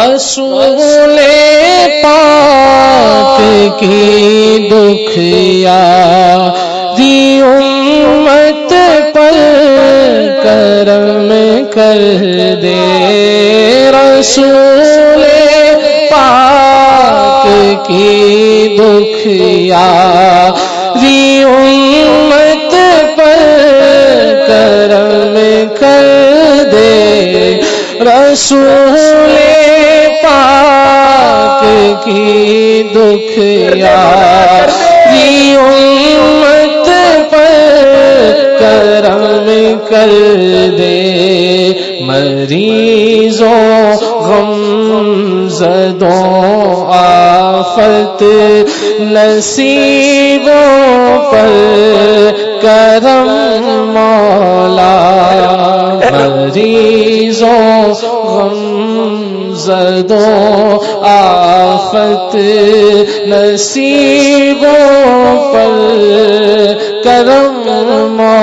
رسول پاک کی دکھیا دی امت پر کرم کر دے۔ رسول پاک کی دکھیا دی امت رسول پاک کی دکھیا دی امت پر کرم کر دے۔ مریضوں غم زدوں آفت نصیبوں پر کرم مولا۔ مریضوں غم زدوں آفت نصیبوں پر کرم مولا